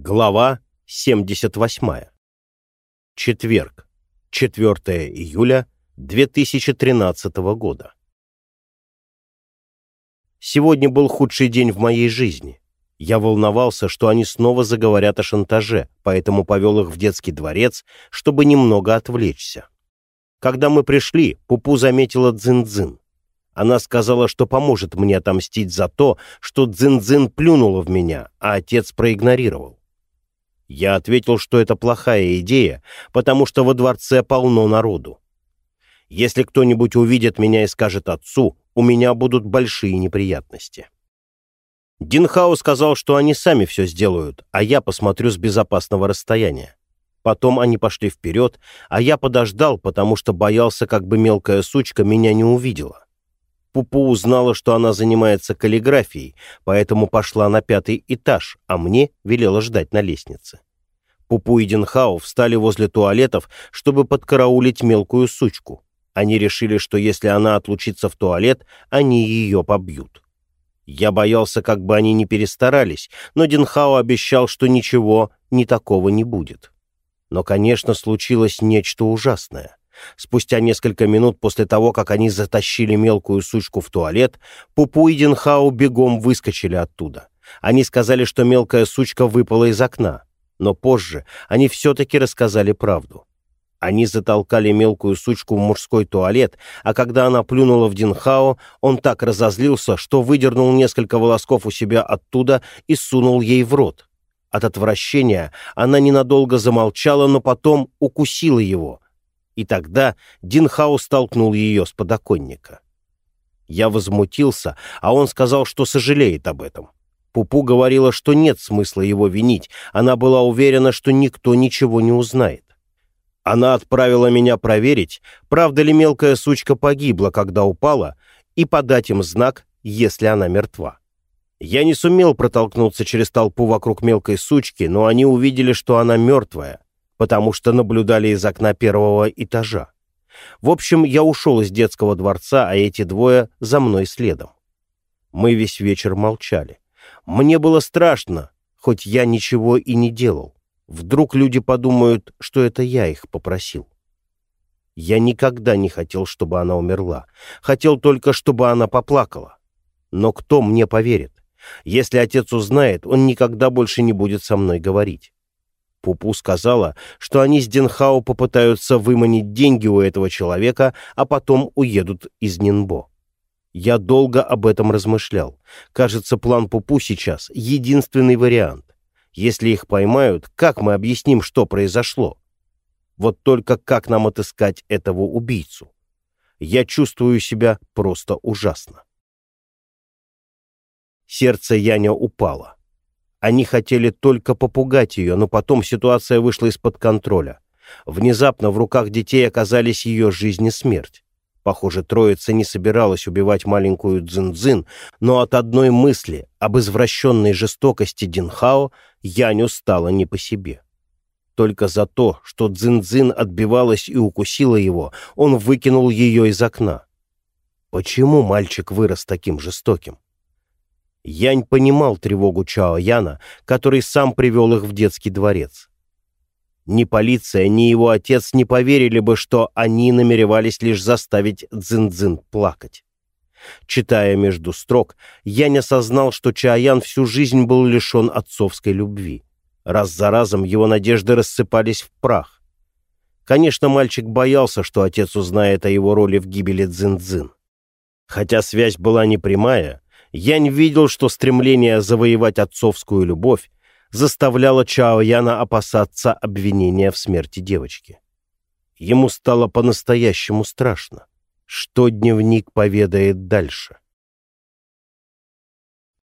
Глава 78. Четверг, 4 июля 2013 года. Сегодня был худший день в моей жизни. Я волновался, что они снова заговорят о шантаже, поэтому повел их в детский дворец, чтобы немного отвлечься. Когда мы пришли, Пупу заметила Дзин-Дзин. Она сказала, что поможет мне отомстить за то, что Дзин-Дзин плюнула в меня, а отец проигнорировал. Я ответил, что это плохая идея, потому что во дворце полно народу. Если кто-нибудь увидит меня и скажет отцу, у меня будут большие неприятности. Динхао сказал, что они сами все сделают, а я посмотрю с безопасного расстояния. Потом они пошли вперед, а я подождал, потому что боялся, как бы мелкая сучка меня не увидела. Пупу узнала, что она занимается каллиграфией, поэтому пошла на пятый этаж, а мне велела ждать на лестнице. Пупу и Динхау встали возле туалетов, чтобы подкараулить мелкую сучку. Они решили, что если она отлучится в туалет, они ее побьют. Я боялся, как бы они не перестарались, но Динхао обещал, что ничего ни такого не будет. Но, конечно, случилось нечто ужасное. Спустя несколько минут после того, как они затащили мелкую сучку в туалет, Пупу и Динхао бегом выскочили оттуда. Они сказали, что мелкая сучка выпала из окна. Но позже они все-таки рассказали правду. Они затолкали мелкую сучку в мужской туалет, а когда она плюнула в Динхао, он так разозлился, что выдернул несколько волосков у себя оттуда и сунул ей в рот. От отвращения она ненадолго замолчала, но потом укусила его — и тогда Динхау столкнул ее с подоконника. Я возмутился, а он сказал, что сожалеет об этом. Пупу говорила, что нет смысла его винить, она была уверена, что никто ничего не узнает. Она отправила меня проверить, правда ли мелкая сучка погибла, когда упала, и подать им знак, если она мертва. Я не сумел протолкнуться через толпу вокруг мелкой сучки, но они увидели, что она мертвая, потому что наблюдали из окна первого этажа. В общем, я ушел из детского дворца, а эти двое за мной следом. Мы весь вечер молчали. Мне было страшно, хоть я ничего и не делал. Вдруг люди подумают, что это я их попросил. Я никогда не хотел, чтобы она умерла. Хотел только, чтобы она поплакала. Но кто мне поверит? Если отец узнает, он никогда больше не будет со мной говорить. Пупу сказала, что они с Денхао попытаются выманить деньги у этого человека, а потом уедут из Нинбо. Я долго об этом размышлял. Кажется, план Пупу сейчас — единственный вариант. Если их поймают, как мы объясним, что произошло? Вот только как нам отыскать этого убийцу? Я чувствую себя просто ужасно. Сердце Яня упало. Они хотели только попугать ее, но потом ситуация вышла из-под контроля. Внезапно в руках детей оказались ее жизнь и смерть. Похоже, троица не собиралась убивать маленькую Цзин-Цзин, но от одной мысли об извращенной жестокости Динхао Яню стало не по себе. Только за то, что Цзин-Цзин отбивалась и укусила его, он выкинул ее из окна. Почему мальчик вырос таким жестоким? Янь понимал тревогу Чао Яна, который сам привел их в детский дворец. Ни полиция, ни его отец не поверили бы, что они намеревались лишь заставить Цзин-Цзин плакать. Читая между строк, Янь осознал, что Чаян всю жизнь был лишен отцовской любви. Раз за разом его надежды рассыпались в прах. Конечно, мальчик боялся, что отец узнает о его роли в гибели Цзин-Цзин. Хотя связь была непрямая, Янь видел, что стремление завоевать отцовскую любовь заставляло Чао Яна опасаться обвинения в смерти девочки. Ему стало по-настоящему страшно. Что дневник поведает дальше?